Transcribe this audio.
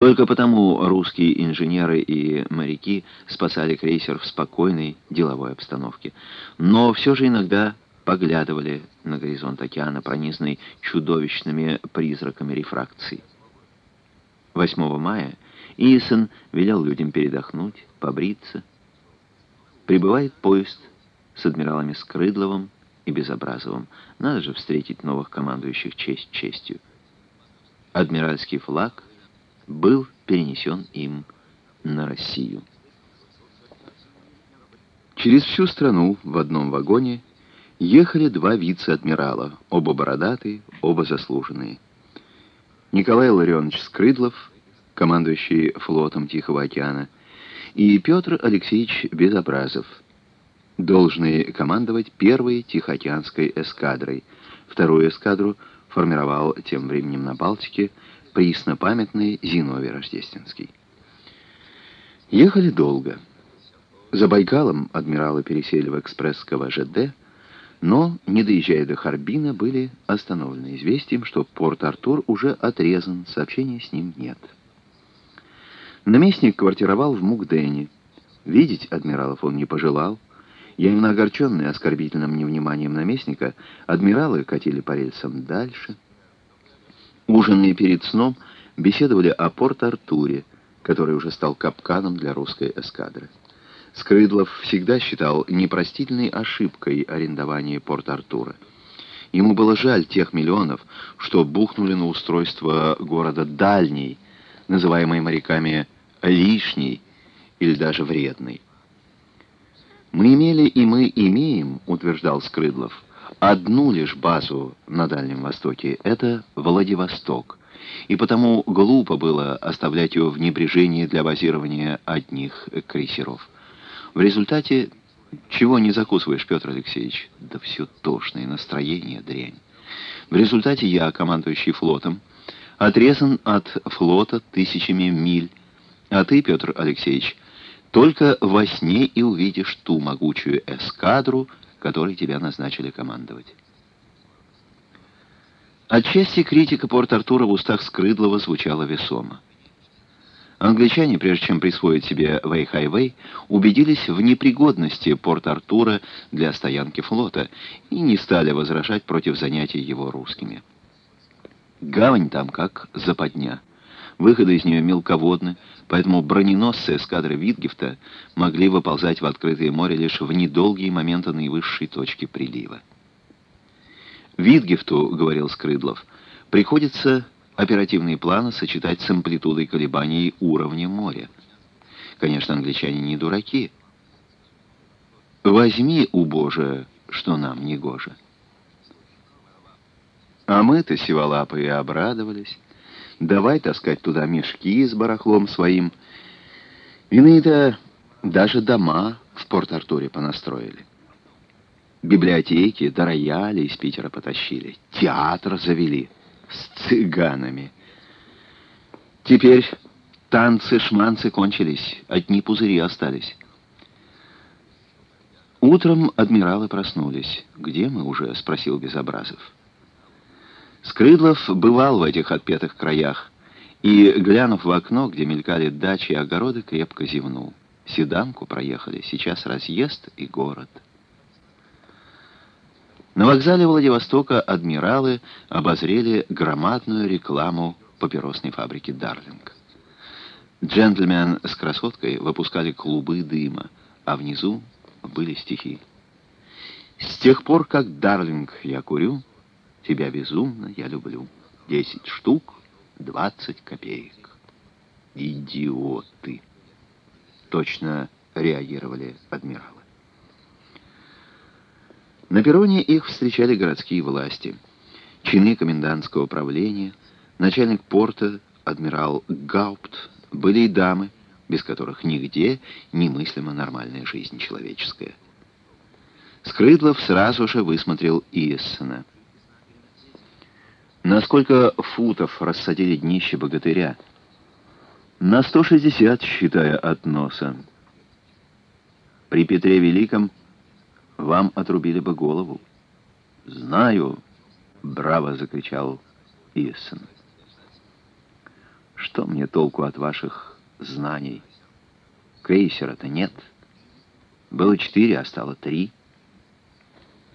Только потому русские инженеры и моряки спасали крейсер в спокойной деловой обстановке. Но все же иногда поглядывали на горизонт океана, пронизанный чудовищными призраками рефракции. 8 мая Иесон велел людям передохнуть, побриться. Прибывает поезд с адмиралами Скрыдловым и Безобразовым. Надо же встретить новых командующих честь честью. Адмиральский флаг был перенесен им на Россию. Через всю страну в одном вагоне ехали два вице-адмирала, оба бородатые, оба заслуженные. Николай Ларионович Скрыдлов, командующий флотом Тихого океана, и Петр Алексеевич Безобразов, должный командовать первой Тихоокеанской эскадрой. Вторую эскадру формировал тем временем на Балтике преснопамятный Зиновий Рождественский. Ехали долго. За Байкалом адмиралы пересели в экспресс КВЖД, но, не доезжая до Харбина, были остановлены известием, что Порт-Артур уже отрезан, сообщения с ним нет. Наместник квартировал в Мукдене. Видеть адмиралов он не пожелал. Явно огорченные оскорбительным невниманием наместника, адмиралы катили по рельсам дальше — Ужинные перед сном беседовали о Порт-Артуре, который уже стал капканом для русской эскадры. Скрыдлов всегда считал непростительной ошибкой арендование Порт-Артура. Ему было жаль тех миллионов, что бухнули на устройство города дальний, называемый моряками лишний или даже вредный. «Мы имели и мы имеем», — утверждал Скрыдлов, — одну лишь базу на Дальнем Востоке — это Владивосток, и потому глупо было оставлять его в небрежении для базирования одних крейсеров. В результате чего не закусываешь, Петр Алексеевич? Да все тошное настроение, дрянь. В результате я, командующий флотом, отрезан от флота тысячами миль, а ты, Петр Алексеевич, только во сне и увидишь ту могучую эскадру, которой тебя назначили командовать. Отчасти критика Порт-Артура в устах Скрыдлова звучала весомо. Англичане, прежде чем присвоить себе Вэй-Хайвей, убедились в непригодности Порт-Артура для стоянки флота и не стали возражать против занятий его русскими. Гавань там как западня. Выходы из нее мелководны, поэтому броненосцы эскадры Витгефта могли выползать в открытое море лишь в недолгие моменты наивысшей точки прилива. Витгефту, говорил Скрыдлов, приходится оперативные планы сочетать с амплитудой колебаний уровня моря. Конечно, англичане не дураки. Возьми, у Божия, что нам не гоже. А мы-то сиволапы и обрадовались. Давай таскать туда мешки с барахлом своим. Иные-то даже дома в Порт-Артуре понастроили. Библиотеки до рояля из Питера потащили. Театр завели с цыганами. Теперь танцы-шманцы кончились, одни пузыри остались. Утром адмиралы проснулись. «Где мы уже?» — спросил Безобразов. Скрыдлов бывал в этих отпетых краях и, глянув в окно, где мелькали дачи и огороды, крепко зевнул. Седанку проехали, сейчас разъезд и город. На вокзале Владивостока адмиралы обозрели громадную рекламу папиросной фабрики «Дарлинг». Джентльмен с красоткой выпускали клубы дыма, а внизу были стихи. «С тех пор, как Дарлинг я курю, Тебя безумно я люблю. Десять штук, двадцать копеек. Идиоты! Точно реагировали адмиралы. На перроне их встречали городские власти. Чины комендантского управления, начальник порта, адмирал Гаупт, были и дамы, без которых нигде немыслима нормальная жизнь человеческая. Скрыдлов сразу же высмотрел Иессена — на сколько футов рассадили днище богатыря? На 160, считая от носа. При Петре Великом вам отрубили бы голову. «Знаю!» — браво закричал Иессен. Что мне толку от ваших знаний? Крейсера-то нет. Было четыре, а стало три.